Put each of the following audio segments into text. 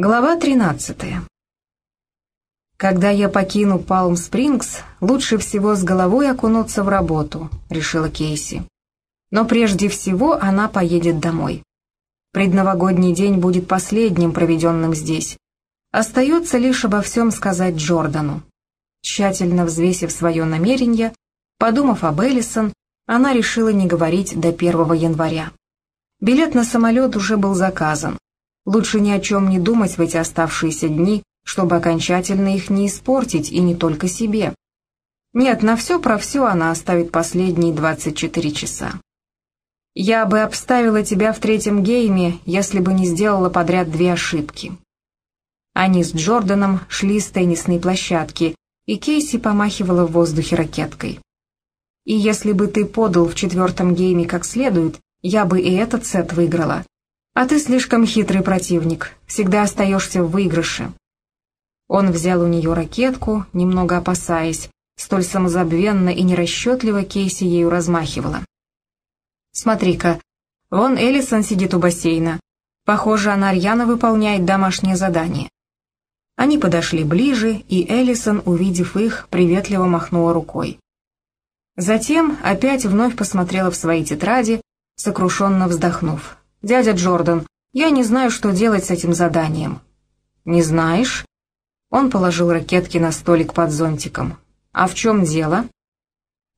Глава 13 «Когда я покину Палм-Спрингс, лучше всего с головой окунуться в работу», — решила Кейси. «Но прежде всего она поедет домой. Предновогодний день будет последним, проведенным здесь. Остается лишь обо всем сказать Джордану». Тщательно взвесив свое намерение, подумав об Эллисон, она решила не говорить до 1 января. Билет на самолет уже был заказан. Лучше ни о чем не думать в эти оставшиеся дни, чтобы окончательно их не испортить и не только себе. Нет, на все про все она оставит последние 24 часа. Я бы обставила тебя в третьем гейме, если бы не сделала подряд две ошибки. Они с Джорданом шли с теннисной площадки, и Кейси помахивала в воздухе ракеткой. И если бы ты подал в четвертом гейме как следует, я бы и этот сет выиграла. А ты слишком хитрый противник, всегда остаешься в выигрыше. Он взял у нее ракетку, немного опасаясь, столь самозабвенно и нерасчетливо Кейси ею размахивала. «Смотри-ка, вон Элисон сидит у бассейна. Похоже, она рьяно выполняет домашнее задание». Они подошли ближе, и Элисон, увидев их, приветливо махнула рукой. Затем опять вновь посмотрела в свои тетради, сокрушенно вздохнув. «Дядя Джордан, я не знаю, что делать с этим заданием». «Не знаешь?» Он положил ракетки на столик под зонтиком. «А в чем дело?»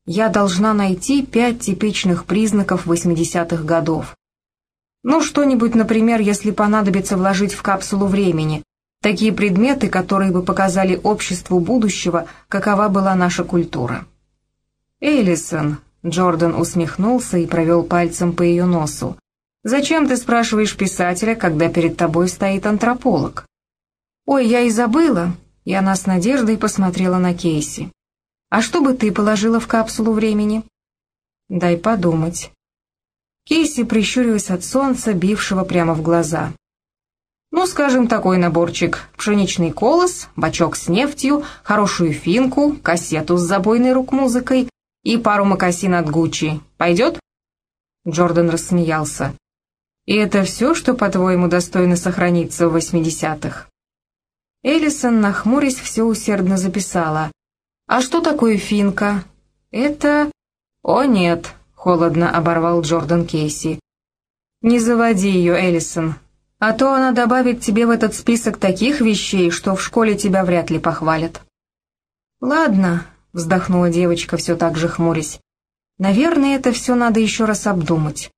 «Я должна найти пять типичных признаков 80-х годов. Ну, что-нибудь, например, если понадобится вложить в капсулу времени. Такие предметы, которые бы показали обществу будущего, какова была наша культура». «Эллисон», — Джордан усмехнулся и провел пальцем по ее носу, Зачем ты спрашиваешь писателя, когда перед тобой стоит антрополог? Ой, я и забыла. И она с надеждой посмотрела на Кейси. А что бы ты положила в капсулу времени? Дай подумать. Кейси прищурилась от солнца, бившего прямо в глаза. Ну, скажем, такой наборчик. Пшеничный колос, бачок с нефтью, хорошую финку, кассету с забойной рок-музыкой и пару мокасин от Гуччи. Пойдет? Джордан рассмеялся. И это все, что, по-твоему, достойно сохраниться в восьмидесятых?» Эллисон, нахмурясь, все усердно записала. «А что такое финка?» «Это...» «О, нет», — холодно оборвал Джордан Кейси. «Не заводи ее, Эллисон, а то она добавит тебе в этот список таких вещей, что в школе тебя вряд ли похвалят». «Ладно», — вздохнула девочка, все так же хмурясь. «Наверное, это все надо еще раз обдумать.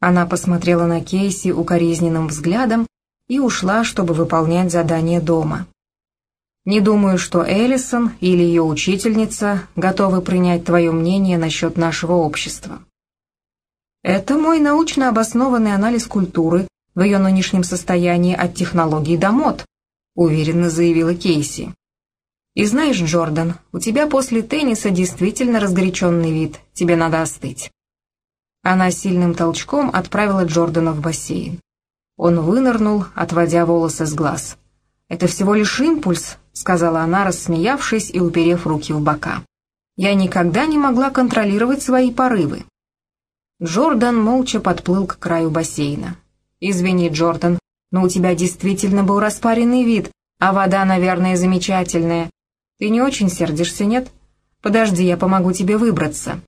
Она посмотрела на Кейси укоризненным взглядом и ушла, чтобы выполнять задание дома. «Не думаю, что Эллисон или ее учительница готовы принять твое мнение насчет нашего общества». «Это мой научно обоснованный анализ культуры в ее нынешнем состоянии от технологий до мод», уверенно заявила Кейси. «И знаешь, Джордан, у тебя после тенниса действительно разгоряченный вид, тебе надо остыть». Она сильным толчком отправила Джордана в бассейн. Он вынырнул, отводя волосы с глаз. «Это всего лишь импульс», — сказала она, рассмеявшись и уперев руки в бока. «Я никогда не могла контролировать свои порывы». Джордан молча подплыл к краю бассейна. «Извини, Джордан, но у тебя действительно был распаренный вид, а вода, наверное, замечательная. Ты не очень сердишься, нет? Подожди, я помогу тебе выбраться».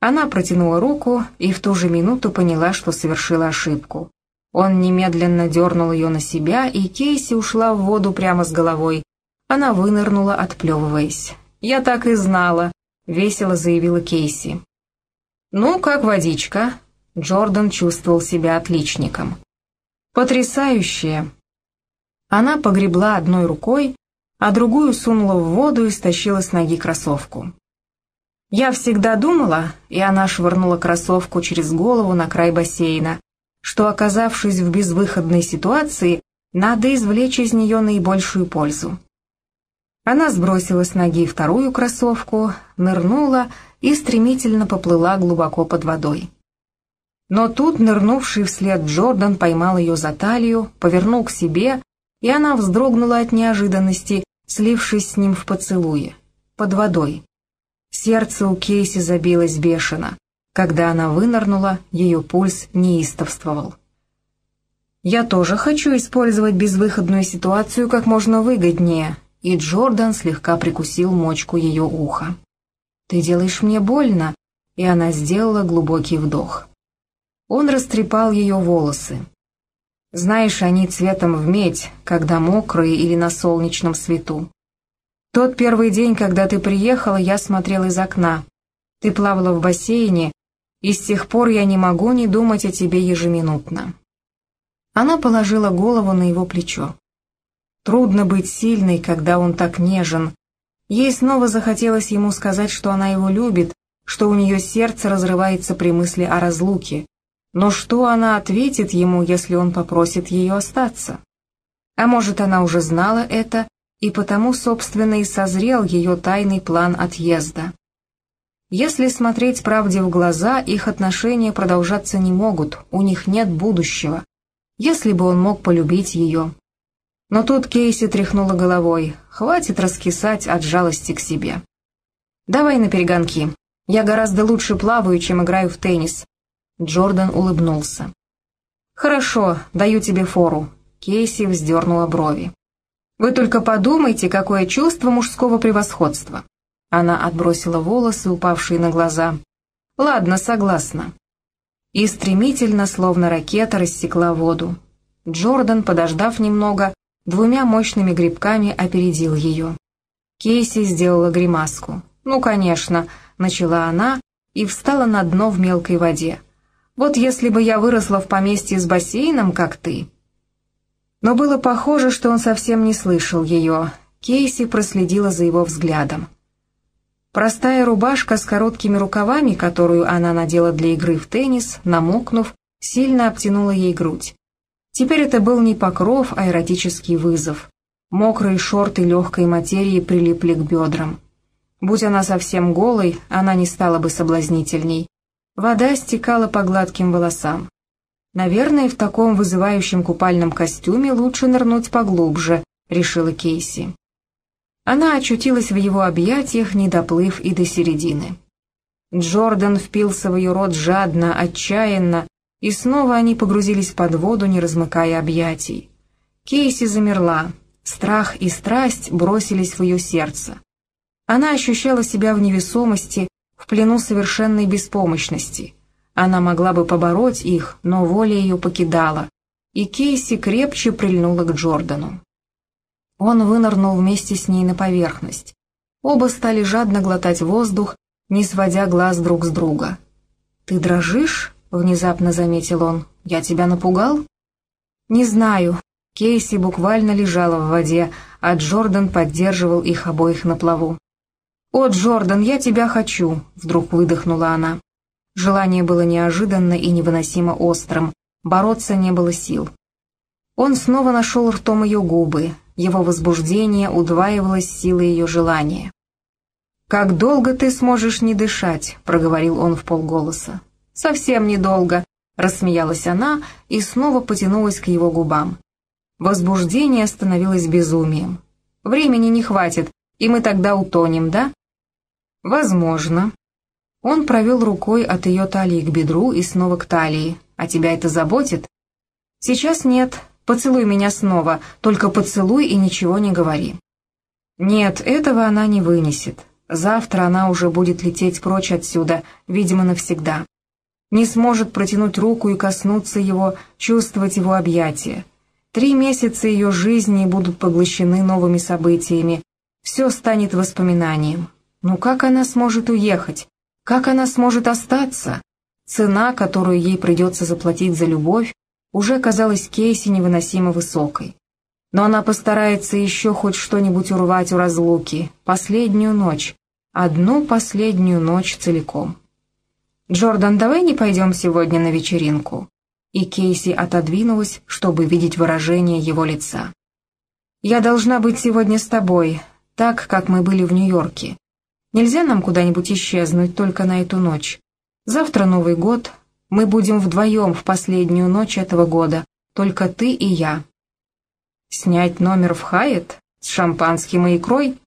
Она протянула руку и в ту же минуту поняла, что совершила ошибку. Он немедленно дернул ее на себя, и Кейси ушла в воду прямо с головой. Она вынырнула, отплевываясь. «Я так и знала», — весело заявила Кейси. «Ну, как водичка?» Джордан чувствовал себя отличником. «Потрясающая!» Она погребла одной рукой, а другую сунула в воду и стащила с ноги кроссовку. Я всегда думала, и она швырнула кроссовку через голову на край бассейна, что, оказавшись в безвыходной ситуации, надо извлечь из нее наибольшую пользу. Она сбросила с ноги вторую кроссовку, нырнула и стремительно поплыла глубоко под водой. Но тут нырнувший вслед Джордан поймал ее за талию, повернул к себе, и она вздрогнула от неожиданности, слившись с ним в поцелуе, под водой. Сердце у Кейси забилось бешено. Когда она вынырнула, ее пульс неистовствовал. Я тоже хочу использовать безвыходную ситуацию как можно выгоднее, и Джордан слегка прикусил мочку ее уха. «Ты делаешь мне больно», и она сделала глубокий вдох. Он растрепал ее волосы. Знаешь, они цветом в медь, когда мокрые или на солнечном свету. Тот первый день, когда ты приехала, я смотрел из окна. Ты плавала в бассейне, и с тех пор я не могу не думать о тебе ежеминутно. Она положила голову на его плечо. Трудно быть сильной, когда он так нежен. Ей снова захотелось ему сказать, что она его любит, что у нее сердце разрывается при мысли о разлуке. Но что она ответит ему, если он попросит ее остаться? А может, она уже знала это, и потому, собственно, и созрел ее тайный план отъезда. Если смотреть правде в глаза, их отношения продолжаться не могут, у них нет будущего. Если бы он мог полюбить ее. Но тут Кейси тряхнула головой, хватит раскисать от жалости к себе. «Давай на перегонки. Я гораздо лучше плаваю, чем играю в теннис». Джордан улыбнулся. «Хорошо, даю тебе фору». Кейси вздернула брови. «Вы только подумайте, какое чувство мужского превосходства». Она отбросила волосы, упавшие на глаза. «Ладно, согласна». И стремительно, словно ракета, рассекла воду. Джордан, подождав немного, двумя мощными грибками опередил ее. Кейси сделала гримаску. «Ну, конечно», — начала она и встала на дно в мелкой воде. «Вот если бы я выросла в поместье с бассейном, как ты». Но было похоже, что он совсем не слышал ее. Кейси проследила за его взглядом. Простая рубашка с короткими рукавами, которую она надела для игры в теннис, намокнув, сильно обтянула ей грудь. Теперь это был не покров, а эротический вызов. Мокрые шорты легкой материи прилипли к бедрам. Будь она совсем голой, она не стала бы соблазнительней. Вода стекала по гладким волосам. Наверное, в таком вызывающем купальном костюме лучше нырнуть поглубже, решила Кейси. Она очутилась в его объятиях, не доплыв и до середины. Джордан впился в ее рот жадно, отчаянно, и снова они погрузились под воду, не размыкая объятий. Кейси замерла, страх и страсть бросились в ее сердце. Она ощущала себя в невесомости, в плену совершенной беспомощности. Она могла бы побороть их, но воля ее покидала, и Кейси крепче прильнула к Джордану. Он вынырнул вместе с ней на поверхность. Оба стали жадно глотать воздух, не сводя глаз друг с друга. «Ты дрожишь?» — внезапно заметил он. «Я тебя напугал?» «Не знаю». Кейси буквально лежала в воде, а Джордан поддерживал их обоих на плаву. «О, Джордан, я тебя хочу!» — вдруг выдохнула она. Желание было неожиданно и невыносимо острым, бороться не было сил. Он снова нашел ртом ее губы, его возбуждение удваивалось силой ее желания. «Как долго ты сможешь не дышать?» — проговорил он в полголоса. «Совсем недолго», — рассмеялась она и снова потянулась к его губам. Возбуждение становилось безумием. «Времени не хватит, и мы тогда утонем, да?» «Возможно». Он провел рукой от ее талии к бедру и снова к талии. «А тебя это заботит?» «Сейчас нет», Поцелуй меня снова, только поцелуй и ничего не говори». Нет, этого она не вынесет. Завтра она уже будет лететь прочь отсюда, видимо, навсегда. Не сможет протянуть руку и коснуться его, чувствовать его объятия. Три месяца ее жизни будут поглощены новыми событиями. Все станет воспоминанием. Ну как она сможет уехать? Как она сможет остаться? Цена, которую ей придется заплатить за любовь, уже казалась Кейси невыносимо высокой. Но она постарается еще хоть что-нибудь урвать у разлуки, последнюю ночь, одну последнюю ночь целиком. «Джордан, давай не пойдем сегодня на вечеринку?» И Кейси отодвинулась, чтобы видеть выражение его лица. «Я должна быть сегодня с тобой, так, как мы были в Нью-Йорке. Нельзя нам куда-нибудь исчезнуть только на эту ночь. Завтра Новый год, мы будем вдвоем в последнюю ночь этого года, только ты и я. Снять номер в Хайет с шампанским и икрой?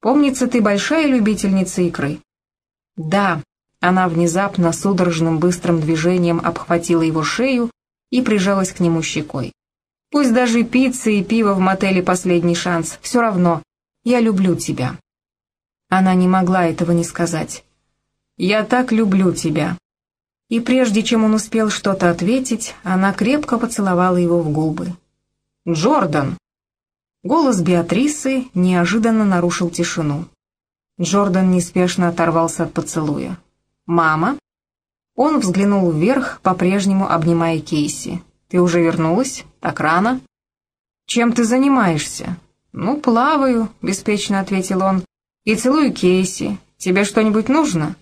Помнится, ты большая любительница икры. Да, она внезапно судорожным быстрым движением обхватила его шею и прижалась к нему щекой. «Пусть даже пицца и пиво в мотеле последний шанс, все равно. Я люблю тебя». Она не могла этого не сказать. «Я так люблю тебя». И прежде чем он успел что-то ответить, она крепко поцеловала его в губы. «Джордан!» Голос Беатрисы неожиданно нарушил тишину. Джордан неспешно оторвался от поцелуя. «Мама?» Он взглянул вверх, по-прежнему обнимая Кейси. «Ты уже вернулась? Так рано?» «Чем ты занимаешься?» «Ну, плаваю», — беспечно ответил он. «И целую Кейси. Тебе что-нибудь нужно?»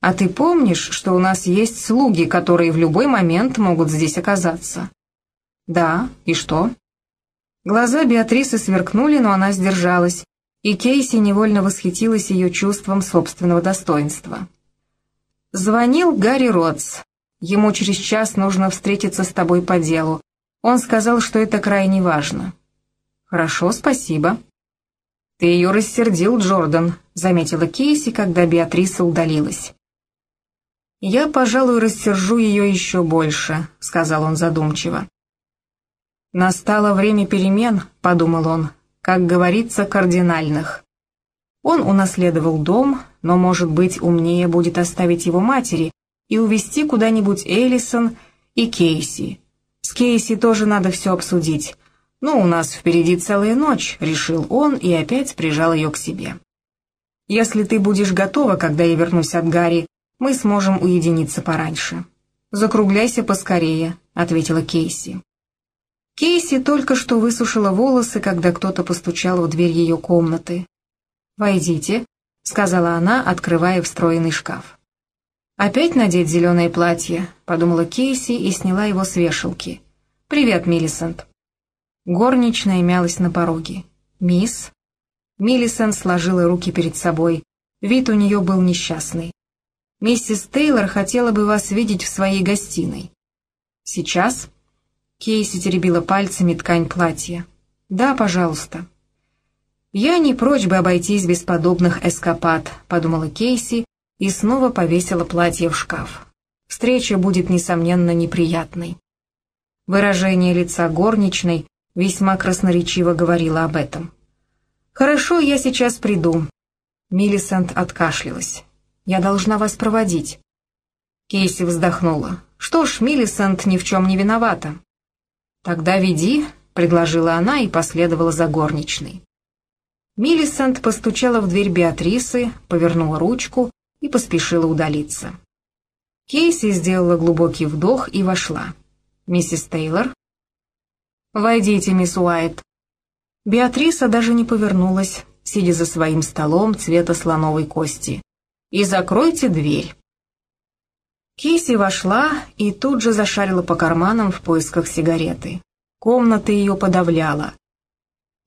«А ты помнишь, что у нас есть слуги, которые в любой момент могут здесь оказаться?» «Да, и что?» Глаза Беатрисы сверкнули, но она сдержалась, и Кейси невольно восхитилась ее чувством собственного достоинства. Звонил Гарри Ротс. Ему через час нужно встретиться с тобой по делу. Он сказал, что это крайне важно. Хорошо, спасибо. Ты ее рассердил, Джордан, заметила Кейси, когда Беатриса удалилась. «Я, пожалуй, рассержу ее еще больше», — сказал он задумчиво. «Настало время перемен», — подумал он, — «как говорится, кардинальных. Он унаследовал дом, но, может быть, умнее будет оставить его матери и увезти куда-нибудь Эллисон и Кейси. С Кейси тоже надо все обсудить. Но у нас впереди целая ночь», — решил он и опять прижал ее к себе. «Если ты будешь готова, когда я вернусь от Гарри, мы сможем уединиться пораньше». «Закругляйся поскорее», — ответила Кейси. Кейси только что высушила волосы, когда кто-то постучал в дверь ее комнаты. «Войдите», — сказала она, открывая встроенный шкаф. «Опять надеть зеленое платье», — подумала Кейси и сняла его с вешалки. «Привет, Миллисент». Горничная мялась на пороге. «Мисс?» Миллисент сложила руки перед собой. Вид у нее был несчастный. «Миссис Тейлор хотела бы вас видеть в своей гостиной». «Сейчас?» Кейси теребила пальцами ткань платья. «Да, пожалуйста». «Я не прочь бы обойтись без подобных эскапад», — подумала Кейси и снова повесила платье в шкаф. Встреча будет, несомненно, неприятной. Выражение лица горничной весьма красноречиво говорило об этом. «Хорошо, я сейчас приду». Миллисент откашлялась. «Я должна вас проводить». Кейси вздохнула. «Что ж, Миллисент ни в чем не виновата». «Тогда веди», — предложила она и последовала за горничной. Миллисент постучала в дверь Беатрисы, повернула ручку и поспешила удалиться. Кейси сделала глубокий вдох и вошла. «Миссис Тейлор?» «Войдите, мисс Уайт». Беатриса даже не повернулась, сидя за своим столом цвета слоновой кости. «И закройте дверь». Кейси вошла и тут же зашарила по карманам в поисках сигареты. Комната ее подавляла.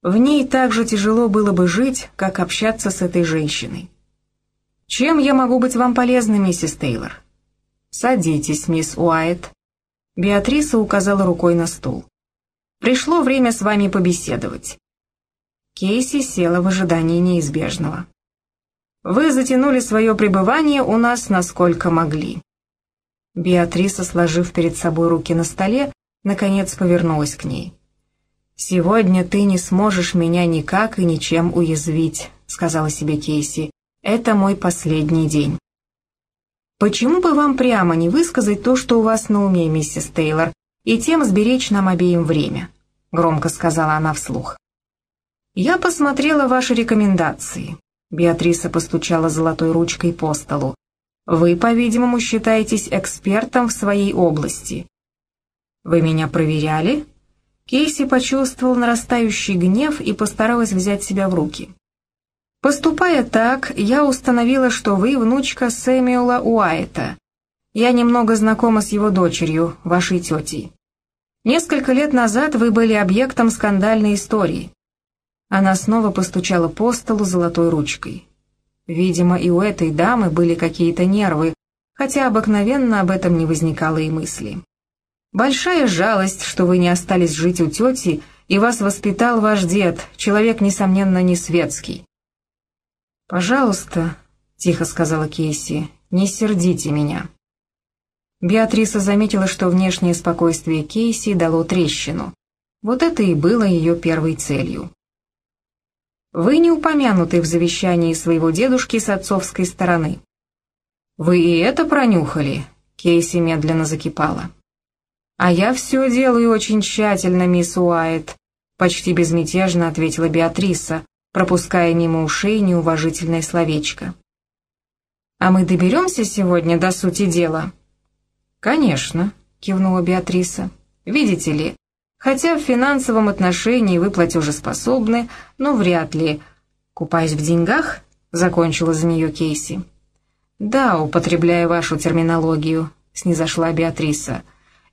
В ней так же тяжело было бы жить, как общаться с этой женщиной. «Чем я могу быть вам полезна, миссис Тейлор?» «Садитесь, мисс Уайт». Беатриса указала рукой на стул. «Пришло время с вами побеседовать». Кейси села в ожидании неизбежного. «Вы затянули свое пребывание у нас насколько могли». Беатриса, сложив перед собой руки на столе, наконец повернулась к ней. «Сегодня ты не сможешь меня никак и ничем уязвить», — сказала себе Кейси. «Это мой последний день». «Почему бы вам прямо не высказать то, что у вас на уме, миссис Тейлор, и тем сберечь нам обеим время?» — громко сказала она вслух. «Я посмотрела ваши рекомендации», — Беатриса постучала золотой ручкой по столу. «Вы, по-видимому, считаетесь экспертом в своей области». «Вы меня проверяли?» Кейси почувствовал нарастающий гнев и постаралась взять себя в руки. «Поступая так, я установила, что вы внучка Сэмюэла Уайта. Я немного знакома с его дочерью, вашей тетей. Несколько лет назад вы были объектом скандальной истории». Она снова постучала по столу золотой ручкой. Видимо, и у этой дамы были какие-то нервы, хотя обыкновенно об этом не возникало и мысли. Большая жалость, что вы не остались жить у тети, и вас воспитал ваш дед, человек, несомненно, не светский. «Пожалуйста», — тихо сказала Кейси, — «не сердите меня». Беатриса заметила, что внешнее спокойствие Кейси дало трещину. Вот это и было ее первой целью. «Вы не упомянуты в завещании своего дедушки с отцовской стороны». «Вы и это пронюхали?» Кейси медленно закипала. «А я все делаю очень тщательно, мисс Уайт», — почти безмятежно ответила Беатриса, пропуская мимо ушей неуважительное словечко. «А мы доберемся сегодня до сути дела?» «Конечно», — кивнула Беатриса. «Видите ли, хотя в финансовом отношении вы платежеспособны, но вряд ли. Купаясь в деньгах?» — закончила за нее Кейси. «Да, употребляя вашу терминологию», — снизошла Беатриса.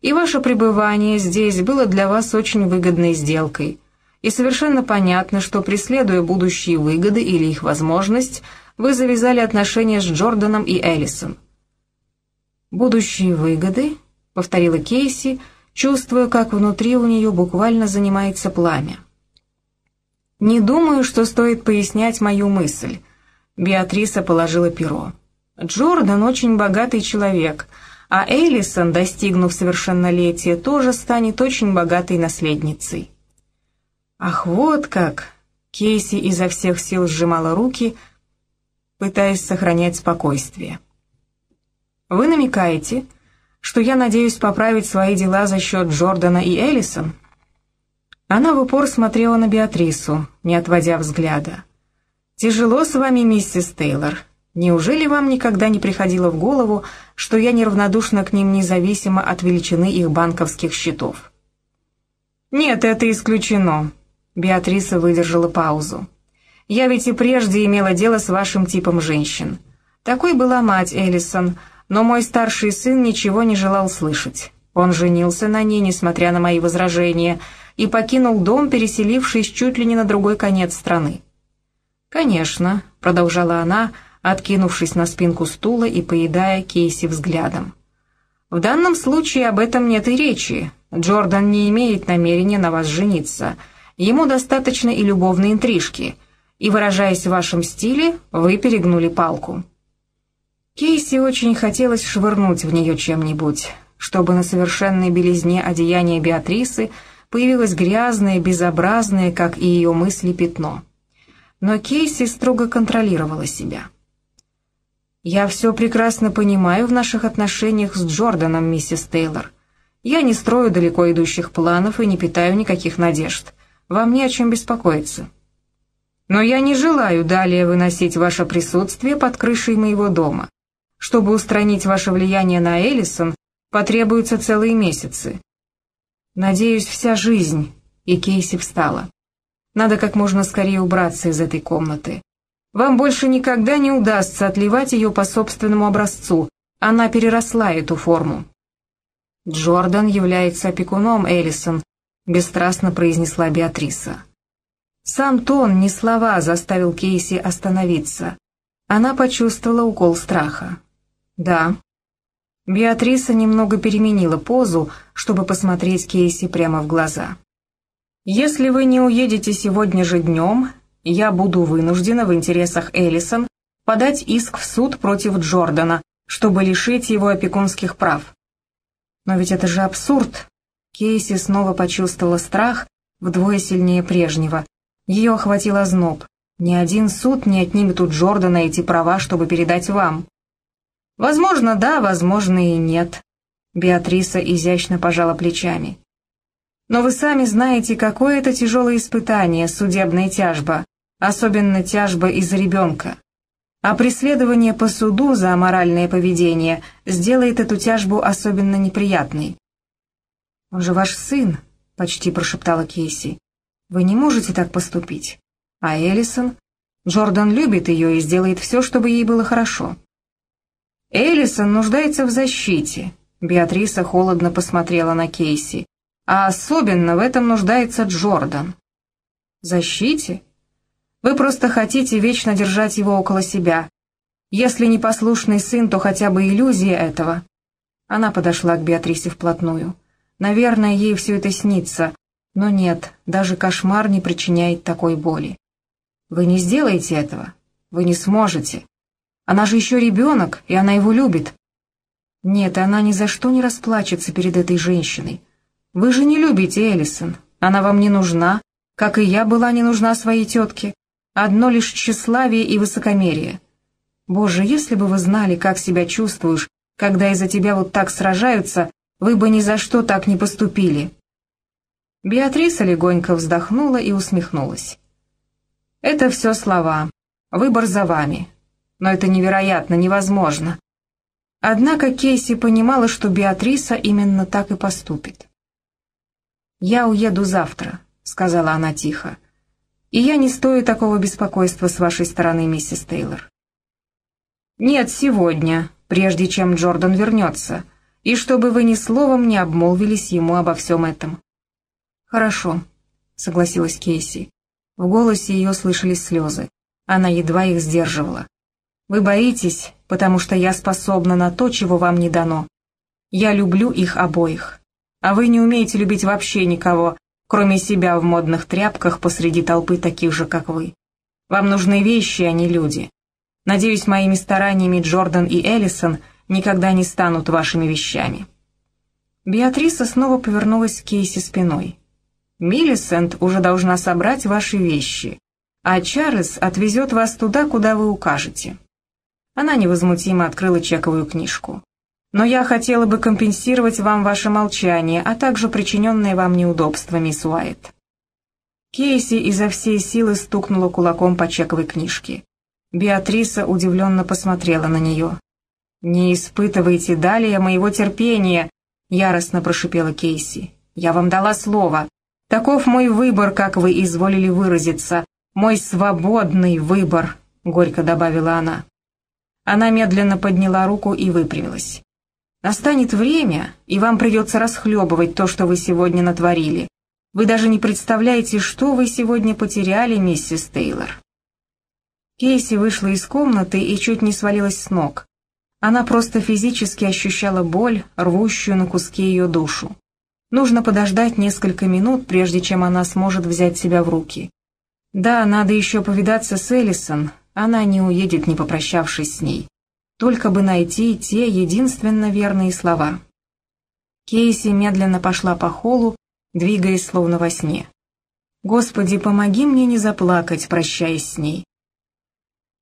«И ваше пребывание здесь было для вас очень выгодной сделкой. И совершенно понятно, что, преследуя будущие выгоды или их возможность, вы завязали отношения с Джорданом и Эллисон». «Будущие выгоды?» — повторила Кейси, чувствуя, как внутри у нее буквально занимается пламя. «Не думаю, что стоит пояснять мою мысль». Беатриса положила перо. Джордан очень богатый человек, а Элисон, достигнув совершеннолетия, тоже станет очень богатой наследницей. Ах, вот как! Кейси изо всех сил сжимала руки, пытаясь сохранять спокойствие. Вы намекаете, что я надеюсь поправить свои дела за счет Джордана и Элисон? Она в упор смотрела на Беатрису, не отводя взгляда. «Тяжело с вами, миссис Тейлор. Неужели вам никогда не приходило в голову, что я неравнодушна к ним независимо от величины их банковских счетов?» «Нет, это исключено», — Беатриса выдержала паузу. «Я ведь и прежде имела дело с вашим типом женщин. Такой была мать Эллисон, но мой старший сын ничего не желал слышать. Он женился на ней, несмотря на мои возражения, и покинул дом, переселившись чуть ли не на другой конец страны. «Конечно», — продолжала она, — откинувшись на спинку стула и поедая Кейси взглядом. «В данном случае об этом нет и речи. Джордан не имеет намерения на вас жениться. Ему достаточно и любовной интрижки. И, выражаясь в вашем стиле, вы перегнули палку». Кейси очень хотелось швырнуть в нее чем-нибудь, чтобы на совершенной белизне одеяния Беатрисы появилось грязное, безобразное, как и ее мысли, пятно. Но Кейси строго контролировала себя. «Я все прекрасно понимаю в наших отношениях с Джорданом, миссис Тейлор. Я не строю далеко идущих планов и не питаю никаких надежд. Вам не о чем беспокоиться. Но я не желаю далее выносить ваше присутствие под крышей моего дома. Чтобы устранить ваше влияние на Эллисон, потребуются целые месяцы. Надеюсь, вся жизнь». И Кейси встала. «Надо как можно скорее убраться из этой комнаты. Вам больше никогда не удастся отливать ее по собственному образцу. Она переросла эту форму. Джордан является опекуном Эллисон, бесстрастно произнесла Беатриса. Сам тон, не слова, заставил Кейси остановиться. Она почувствовала укол страха. «Да». Беатриса немного переменила позу, чтобы посмотреть Кейси прямо в глаза. «Если вы не уедете сегодня же днем, я буду вынуждена в интересах Эллисон подать иск в суд против Джордана, чтобы лишить его опекунских прав. Но ведь это же абсурд. Кейси снова почувствовала страх, вдвое сильнее прежнего. Ее охватил озноб. Ни один суд не отнимет у Джордана эти права, чтобы передать вам. Возможно, да, возможно и нет. Беатриса изящно пожала плечами. Но вы сами знаете, какое это тяжелое испытание, судебная тяжба особенно тяжба из-за ребенка. А преследование по суду за аморальное поведение сделает эту тяжбу особенно неприятной. «Он же ваш сын», — почти прошептала Кейси. «Вы не можете так поступить. А Эллисон? Джордан любит ее и сделает все, чтобы ей было хорошо». «Эллисон нуждается в защите», — Беатриса холодно посмотрела на Кейси. «А особенно в этом нуждается Джордан». «Защите? Вы просто хотите вечно держать его около себя. Если не послушный сын, то хотя бы иллюзия этого». Она подошла к Беатрисе вплотную. Наверное, ей все это снится, но нет, даже кошмар не причиняет такой боли. Вы не сделаете этого. Вы не сможете. Она же еще ребенок, и она его любит. Нет, она ни за что не расплачется перед этой женщиной. Вы же не любите Эллисон. Она вам не нужна, как и я была не нужна своей тетке. Одно лишь тщеславие и высокомерие. Боже, если бы вы знали, как себя чувствуешь, когда из-за тебя вот так сражаются, вы бы ни за что так не поступили». Беатриса легонько вздохнула и усмехнулась. «Это все слова. Выбор за вами. Но это невероятно, невозможно. Однако Кейси понимала, что Беатриса именно так и поступит. «Я уеду завтра», — сказала она тихо. «И я не стою такого беспокойства с вашей стороны, миссис Тейлор». «Нет, сегодня, прежде чем Джордан вернется, и чтобы вы ни словом не обмолвились ему обо всем этом». «Хорошо», — согласилась Кейси. В голосе ее слышались слезы. Она едва их сдерживала. Вы боитесь, потому что я способна на то, чего вам не дано. Я люблю их обоих. А вы не умеете любить вообще никого, кроме себя в модных тряпках посреди толпы таких же, как вы. Вам нужны вещи, а не люди. Надеюсь, моими стараниями Джордан и Эллисон никогда не станут вашими вещами». Беатриса снова повернулась к Кейси спиной. «Миллисент уже должна собрать ваши вещи, а Чарльз отвезет вас туда, куда вы укажете». Она невозмутимо открыла чековую книжку. «Но я хотела бы компенсировать вам ваше молчание, а также причиненные вам неудобства, мисс Уайт». Кейси изо всей силы стукнула кулаком по чековой книжке. Беатриса удивленно посмотрела на нее. «Не испытывайте далее моего терпения», — яростно прошипела Кейси. «Я вам дала слово. Таков мой выбор, как вы изволили выразиться. Мой свободный выбор», — горько добавила она. Она медленно подняла руку и выпрямилась. «Настанет время, и вам придется расхлебывать то, что вы сегодня натворили. Вы даже не представляете, что вы сегодня потеряли, миссис Тейлор». Кейси вышла из комнаты и чуть не свалилась с ног. Она просто физически ощущала боль, рвущую на куски ее душу. Нужно подождать несколько минут, прежде чем она сможет взять себя в руки. Да, надо еще повидаться с Эллисон, она не уедет, не попрощавшись с ней. Только бы найти те единственно верные слова. Кейси медленно пошла по холлу, двигаясь словно во сне. «Господи, помоги мне не заплакать, прощаясь с ней».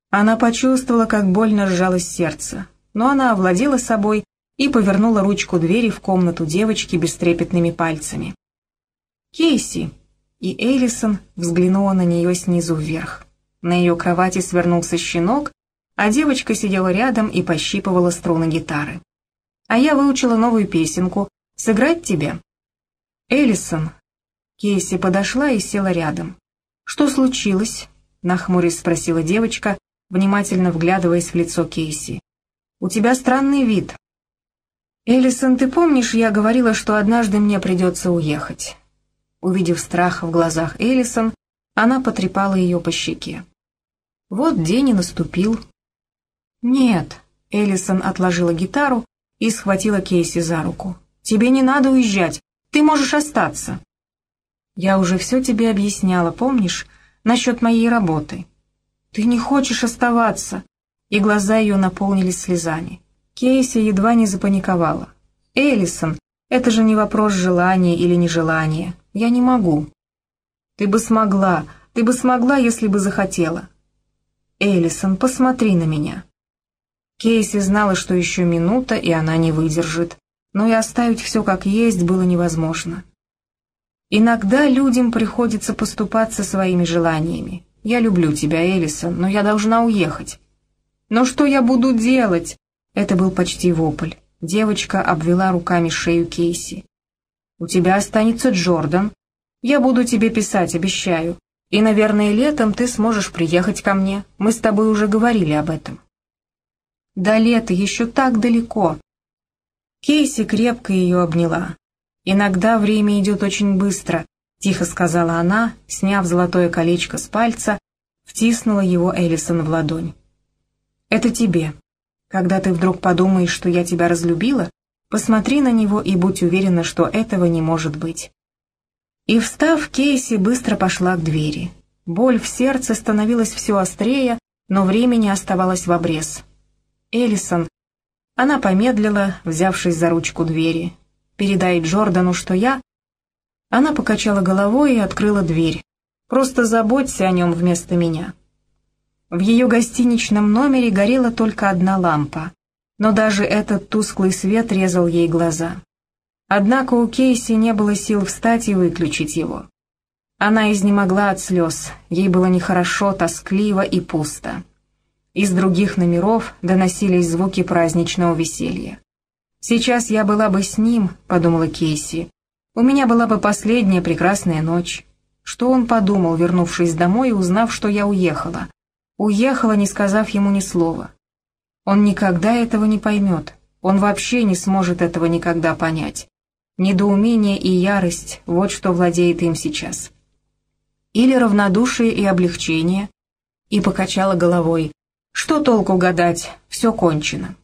Она почувствовала, как больно сжалось сердце, но она овладела собой и повернула ручку двери в комнату девочки бестрепетными пальцами. «Кейси!» И Эллисон взглянула на нее снизу вверх. На ее кровати свернулся щенок, а девочка сидела рядом и пощипывала струны гитары. А я выучила новую песенку «Сыграть тебе?» «Эллисон». Кейси подошла и села рядом. «Что случилось?» — нахмурясь спросила девочка, внимательно вглядываясь в лицо Кейси. «У тебя странный вид». «Эллисон, ты помнишь, я говорила, что однажды мне придется уехать?» Увидев страх в глазах Эллисон, она потрепала ее по щеке. Вот день и наступил. «Нет», — Эллисон отложила гитару и схватила Кейси за руку. «Тебе не надо уезжать, ты можешь остаться». «Я уже все тебе объясняла, помнишь, насчет моей работы?» «Ты не хочешь оставаться», и глаза ее наполнились слезами. Кейси едва не запаниковала. «Эллисон, это же не вопрос желания или нежелания. Я не могу». «Ты бы смогла, ты бы смогла, если бы захотела. «Эллисон, посмотри на меня». Кейси знала, что еще минута, и она не выдержит, но и оставить все как есть было невозможно. Иногда людям приходится поступаться своими желаниями. «Я люблю тебя, Эллисон, но я должна уехать». «Но что я буду делать?» Это был почти вопль. Девочка обвела руками шею Кейси. «У тебя останется Джордан. Я буду тебе писать, обещаю. И, наверное, летом ты сможешь приехать ко мне. Мы с тобой уже говорили об этом. До лета еще так далеко. Кейси крепко ее обняла. Иногда время идет очень быстро, тихо сказала она, сняв золотое колечко с пальца, втиснула его Элисон в ладонь. Это тебе. Когда ты вдруг подумаешь, что я тебя разлюбила, посмотри на него и будь уверена, что этого не может быть. И, встав, Кейси быстро пошла к двери. Боль в сердце становилась все острее, но времени оставалось в обрез. «Эллисон, Она помедлила, взявшись за ручку двери. «Передай Джордану, что я...» Она покачала головой и открыла дверь. «Просто заботься о нем вместо меня». В ее гостиничном номере горела только одна лампа, но даже этот тусклый свет резал ей глаза. Однако у Кейси не было сил встать и выключить его. Она изнемогла от слез, ей было нехорошо, тоскливо и пусто. Из других номеров доносились звуки праздничного веселья. «Сейчас я была бы с ним», — подумала Кейси. «У меня была бы последняя прекрасная ночь». Что он подумал, вернувшись домой и узнав, что я уехала? Уехала, не сказав ему ни слова. Он никогда этого не поймет. Он вообще не сможет этого никогда понять. Недоумение и ярость — вот что владеет им сейчас. Или равнодушие и облегчение. И покачала головой. Что толку гадать, все кончено.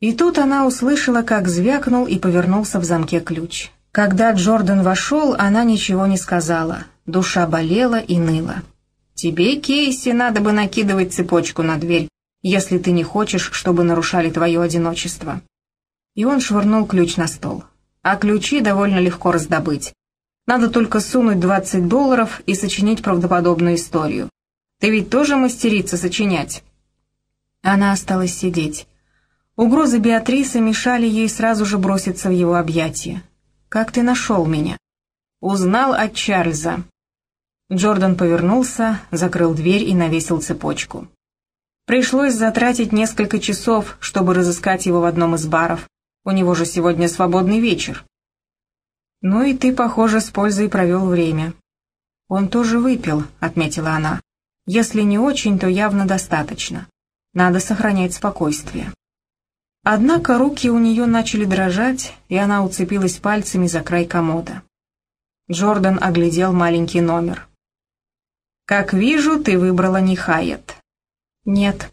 И тут она услышала, как звякнул и повернулся в замке ключ. Когда Джордан вошел, она ничего не сказала. Душа болела и ныла. «Тебе, Кейси, надо бы накидывать цепочку на дверь, если ты не хочешь, чтобы нарушали твое одиночество». И он швырнул ключ на стол а ключи довольно легко раздобыть. Надо только сунуть 20 долларов и сочинить правдоподобную историю. Ты ведь тоже мастерица сочинять?» Она осталась сидеть. Угрозы Беатрисы мешали ей сразу же броситься в его объятия. «Как ты нашел меня?» «Узнал от Чарльза». Джордан повернулся, закрыл дверь и навесил цепочку. Пришлось затратить несколько часов, чтобы разыскать его в одном из баров, у него же сегодня свободный вечер. Ну и ты, похоже, с пользой провел время. Он тоже выпил, отметила она. Если не очень, то явно достаточно. Надо сохранять спокойствие. Однако руки у нее начали дрожать, и она уцепилась пальцами за край комода. Джордан оглядел маленький номер. «Как вижу, ты выбрала не Хайет». «Нет».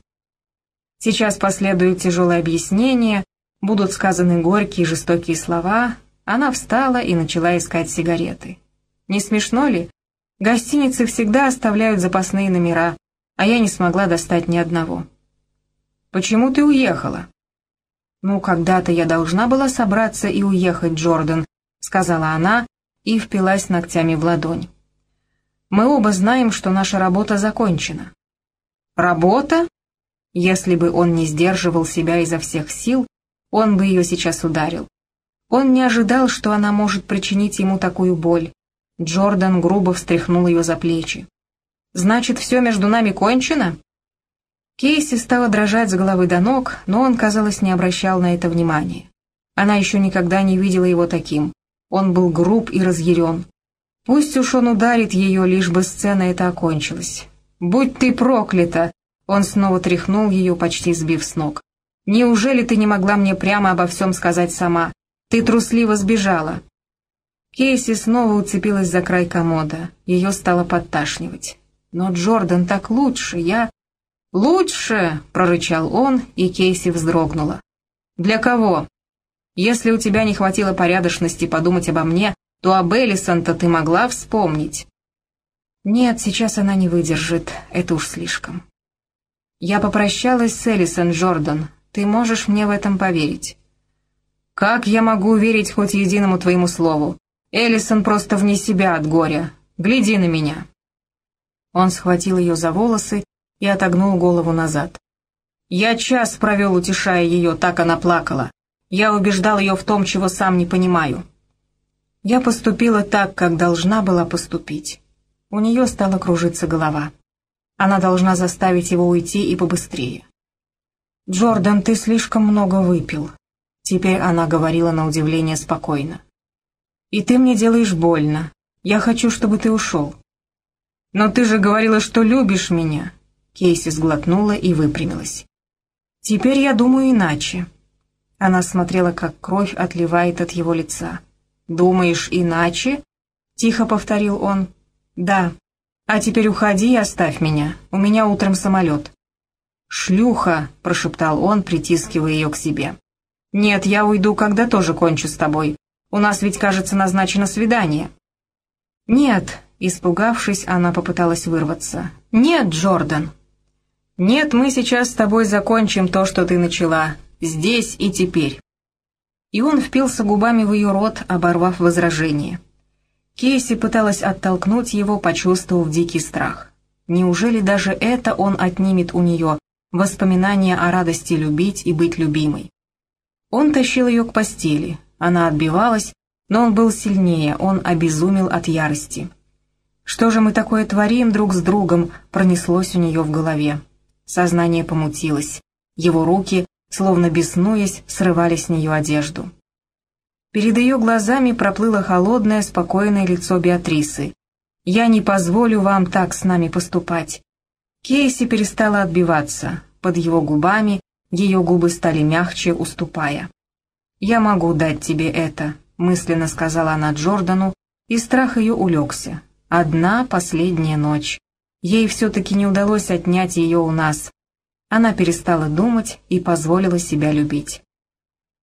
Сейчас последует тяжелое объяснение, будут сказаны горькие жестокие слова, она встала и начала искать сигареты. Не смешно ли? Гостиницы всегда оставляют запасные номера, а я не смогла достать ни одного. «Почему ты уехала?» «Ну, когда-то я должна была собраться и уехать, Джордан», — сказала она и впилась ногтями в ладонь. «Мы оба знаем, что наша работа закончена». «Работа?» Если бы он не сдерживал себя изо всех сил, он бы ее сейчас ударил. Он не ожидал, что она может причинить ему такую боль. Джордан грубо встряхнул ее за плечи. «Значит, все между нами кончено?» Кейси стала дрожать с головы до ног, но он, казалось, не обращал на это внимания. Она еще никогда не видела его таким. Он был груб и разъярен. Пусть уж он ударит ее, лишь бы сцена эта окончилась. «Будь ты проклята!» Он снова тряхнул ее, почти сбив с ног. Неужели ты не могла мне прямо обо всем сказать сама? Ты трусливо сбежала». Кейси снова уцепилась за край комода. Ее стало подташнивать. «Но Джордан так лучше, я...» «Лучше!» — прорычал он, и Кейси вздрогнула. «Для кого? Если у тебя не хватило порядочности подумать обо мне, то об Элисон-то ты могла вспомнить». «Нет, сейчас она не выдержит, это уж слишком». «Я попрощалась с Элисон, Джордан, ты можешь мне в этом поверить?» «Как я могу верить хоть единому твоему слову? Эллисон просто вне себя от горя. Гляди на меня!» Он схватил ее за волосы и отогнул голову назад. «Я час провел, утешая ее, так она плакала. Я убеждал ее в том, чего сам не понимаю. Я поступила так, как должна была поступить. У нее стала кружиться голова. Она должна заставить его уйти и побыстрее. «Джордан, ты слишком много выпил». Теперь она говорила на удивление спокойно. «И ты мне делаешь больно. Я хочу, чтобы ты ушел». «Но ты же говорила, что любишь меня». Кейси сглотнула и выпрямилась. «Теперь я думаю иначе». Она смотрела, как кровь отливает от его лица. «Думаешь иначе?» — тихо повторил он. «Да. А теперь уходи и оставь меня. У меня утром самолет». «Шлюха!» — прошептал он, притискивая ее к себе. «Нет, я уйду, когда тоже кончу с тобой. У нас ведь, кажется, назначено свидание». «Нет», — испугавшись, она попыталась вырваться. «Нет, Джордан». «Нет, мы сейчас с тобой закончим то, что ты начала. здесь и теперь». И он впился губами в ее рот, оборвав возражение. Кейси пыталась оттолкнуть его, почувствовав дикий страх. Неужели даже это он отнимет у нее, воспоминания о радости любить и быть любимой? Он тащил ее к постели, она отбивалась, но он был сильнее, он обезумел от ярости. «Что же мы такое творим друг с другом?» пронеслось у нее в голове. Сознание помутилось. Его руки, словно беснуясь, срывали с нее одежду. Перед ее глазами проплыло холодное, спокойное лицо Беатрисы. «Я не позволю вам так с нами поступать». Кейси перестала отбиваться. Под его губами ее губы стали мягче, уступая. «Я могу дать тебе это», — мысленно сказала она Джордану, и страх ее улегся. Одна последняя ночь. Ей все-таки не удалось отнять ее у нас. Она перестала думать и позволила себя любить.